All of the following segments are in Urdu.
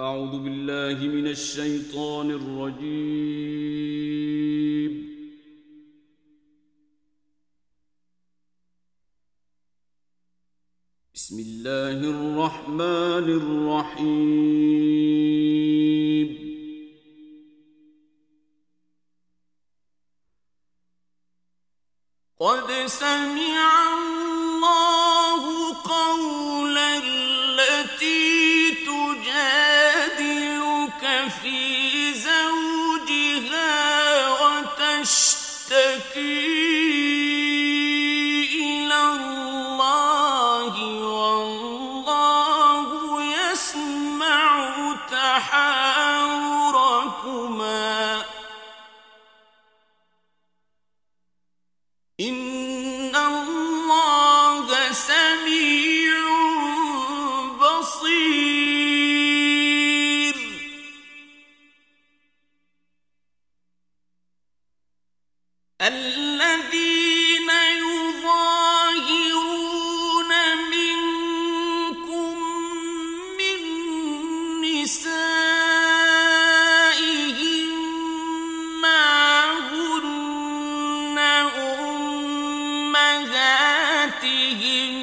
أعوذ بالله من الشيطان الرجيم. بسم الله الرحمن الرحيم. قد سمع الله عليهم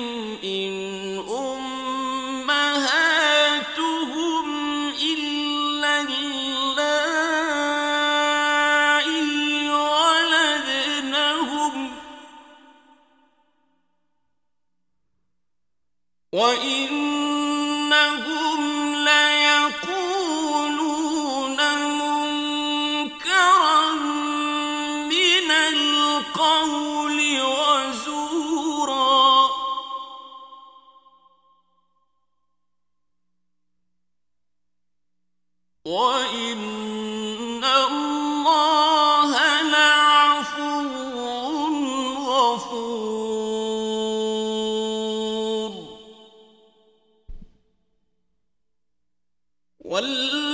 وال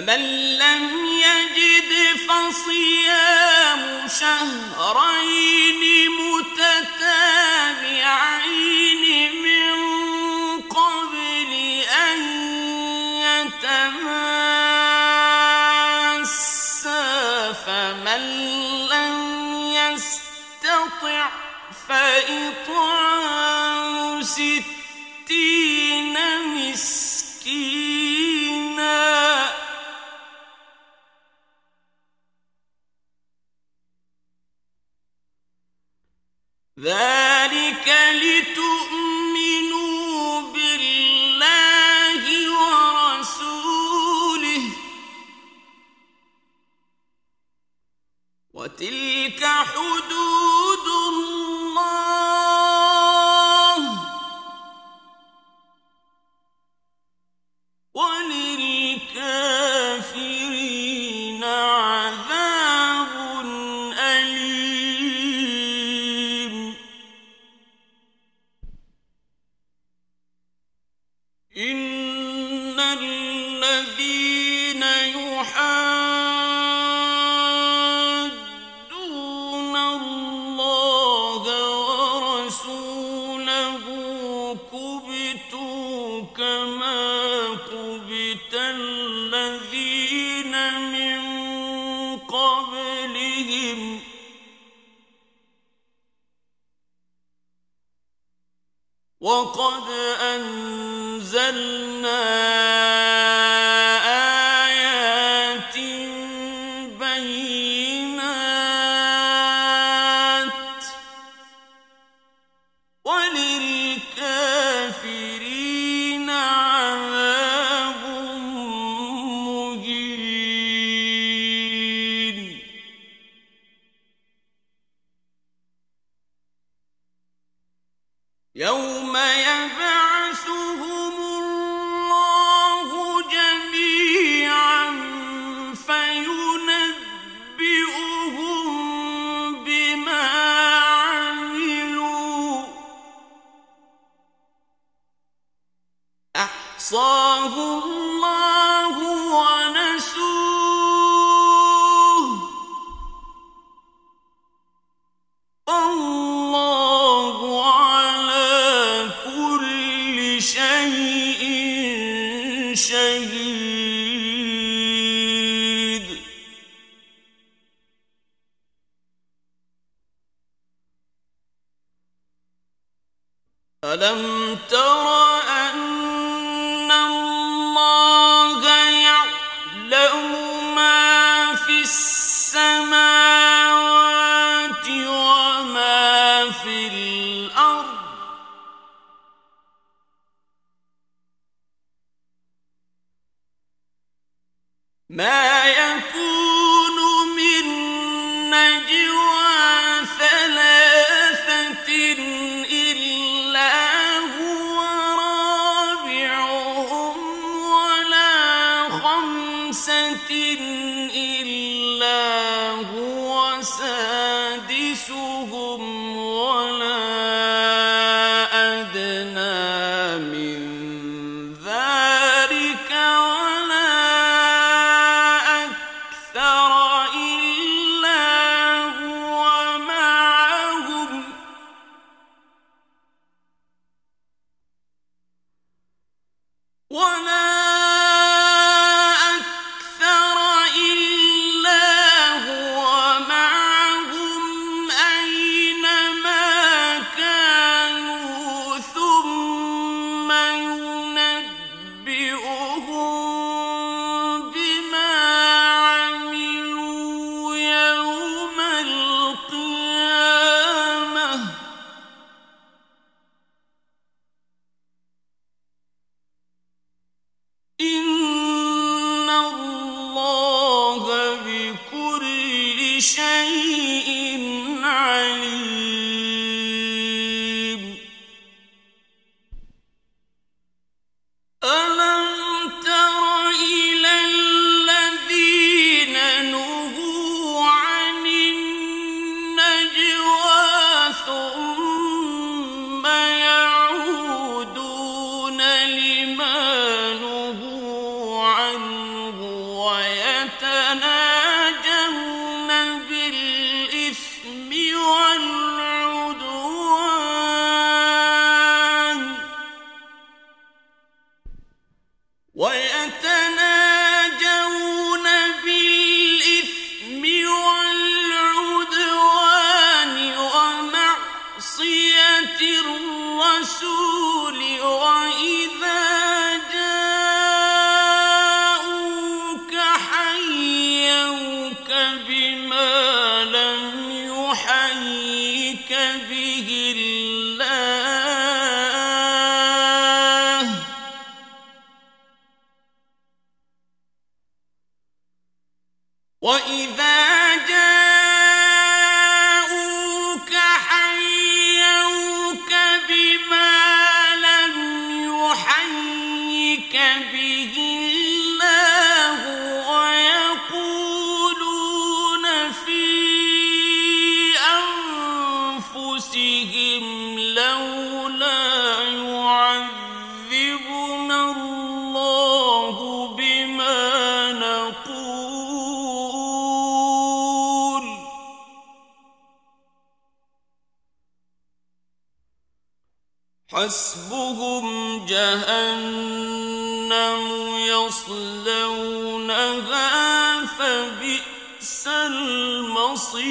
فمن لم يجد فصيام شهرين متتابعين من قبل أن يتماسا فمن لم يستطع فإطعام ستين مسكين قد أَنزَلْنَا ولم بما حسبهم جهنم يصلونها فبئس المصير.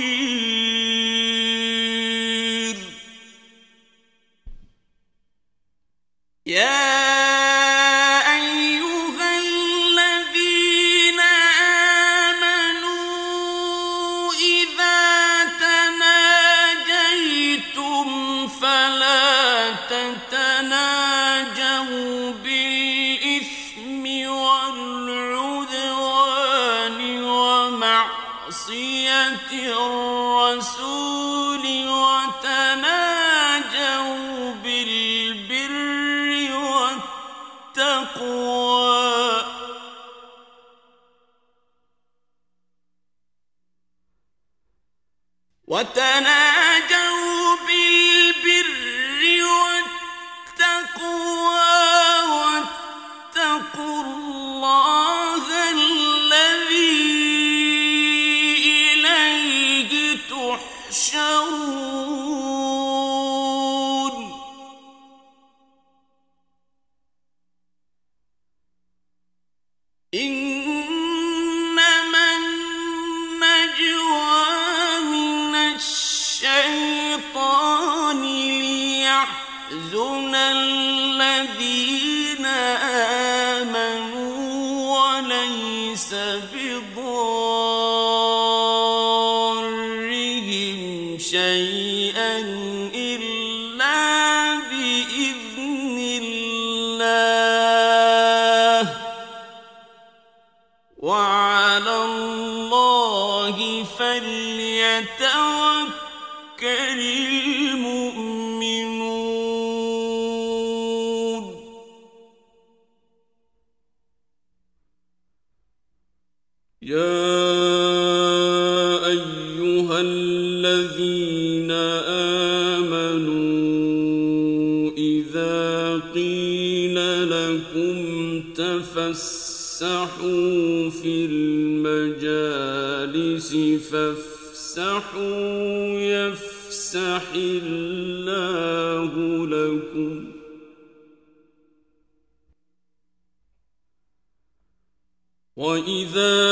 معصية الرسول ان يا أيها الذين آمنوا إذا قيل لكم تفسحوا في المجالس فافسحوا يفسح الله لكم وإذا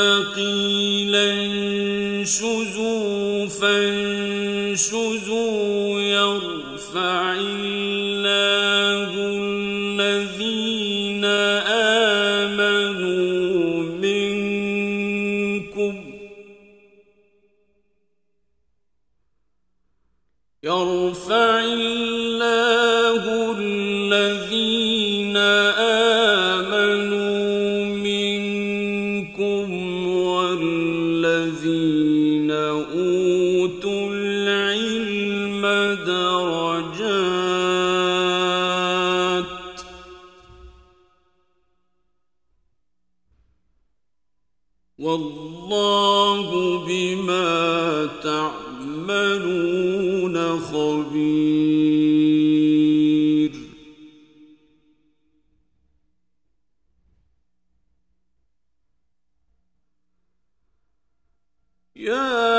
Yeah.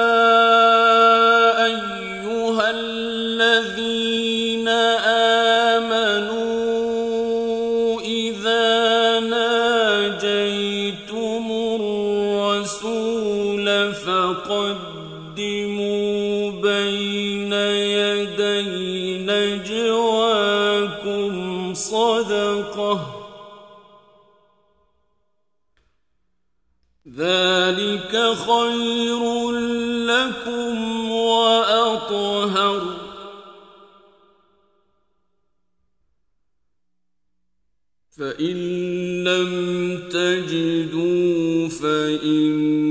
فَإِن لَّمْ تَجِدُوا فَإِنَّ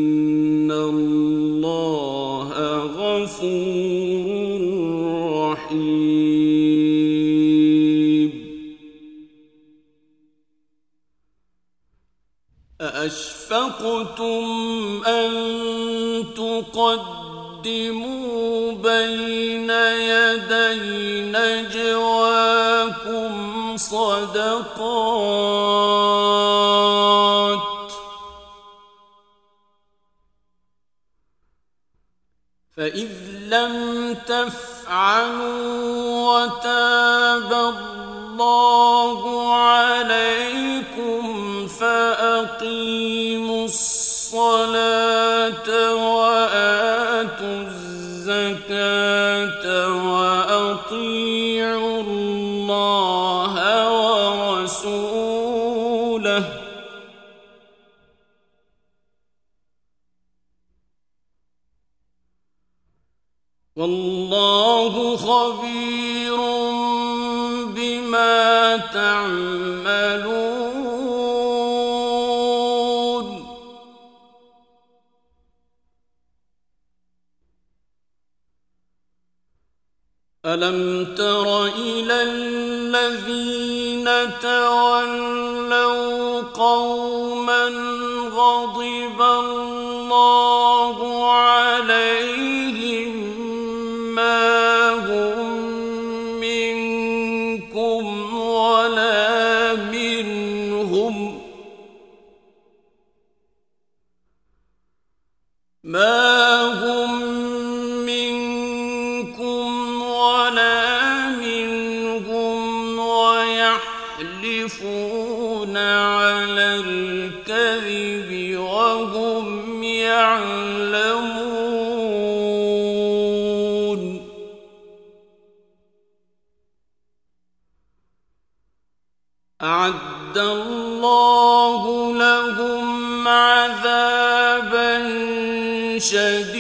وتاب الله تولوا قوما أعد الله لهم عذابا شديدا.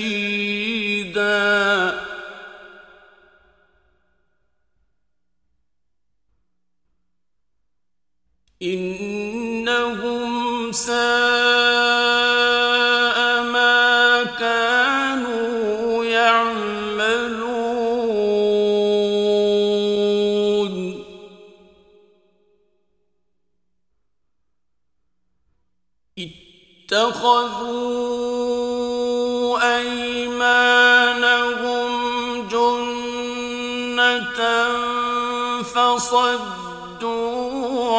فصدوا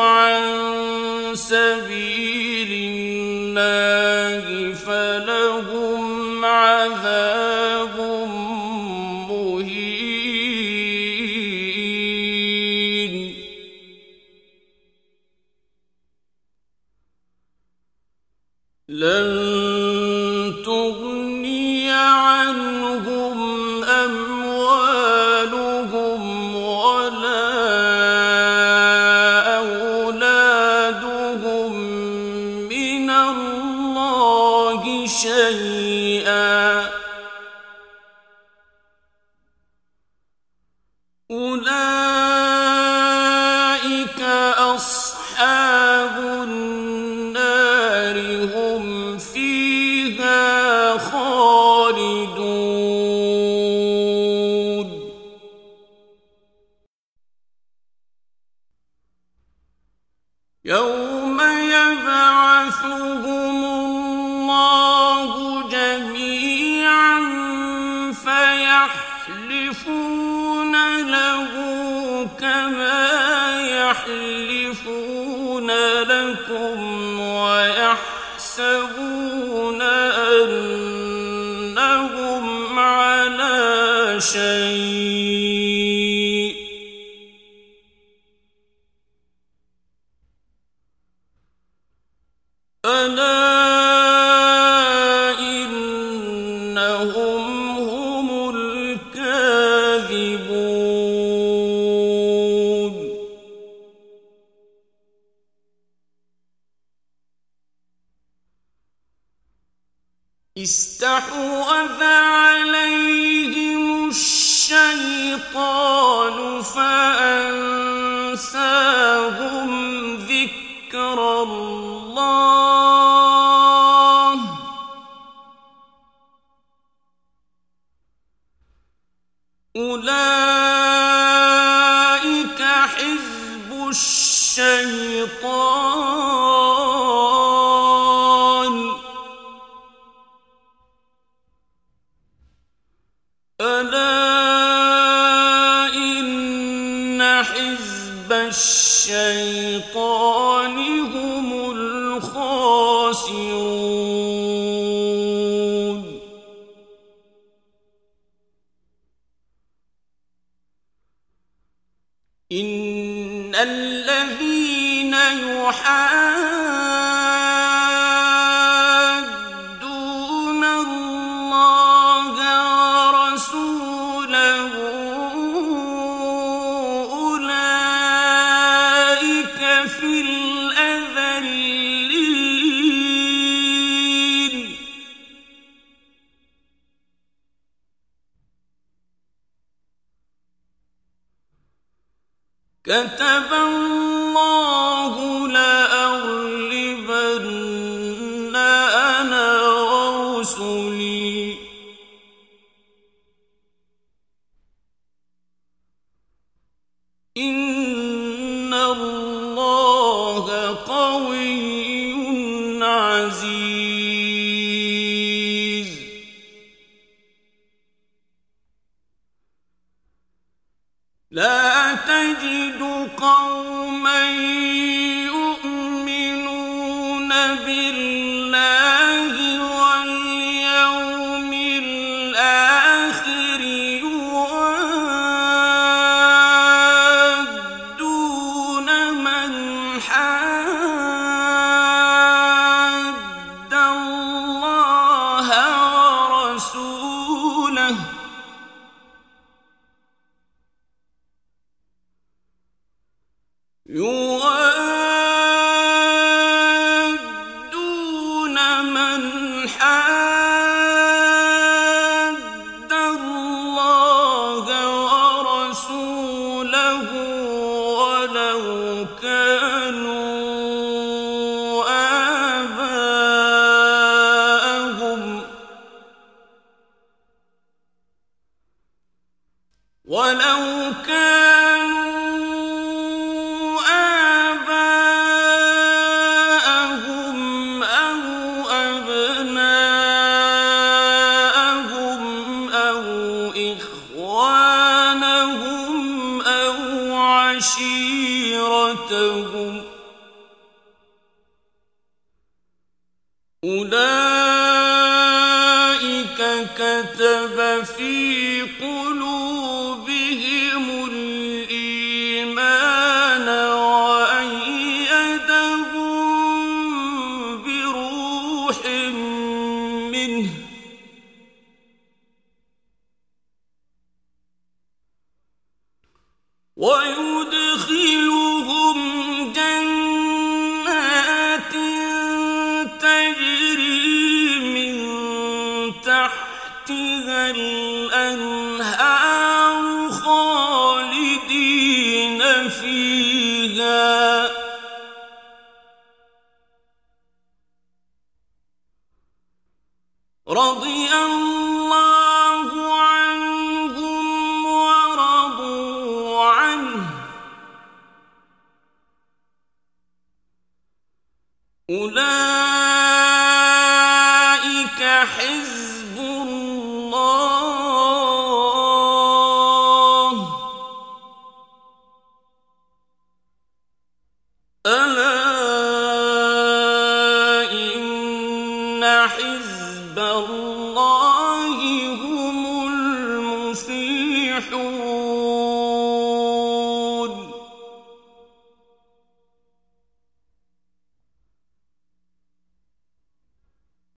عن سبيل أولئك أنا أولئك الذين يحادون الله ورسوله أولئك في الأذلين. كتب لا تجد قوما كتب في قلوبهم رضي الله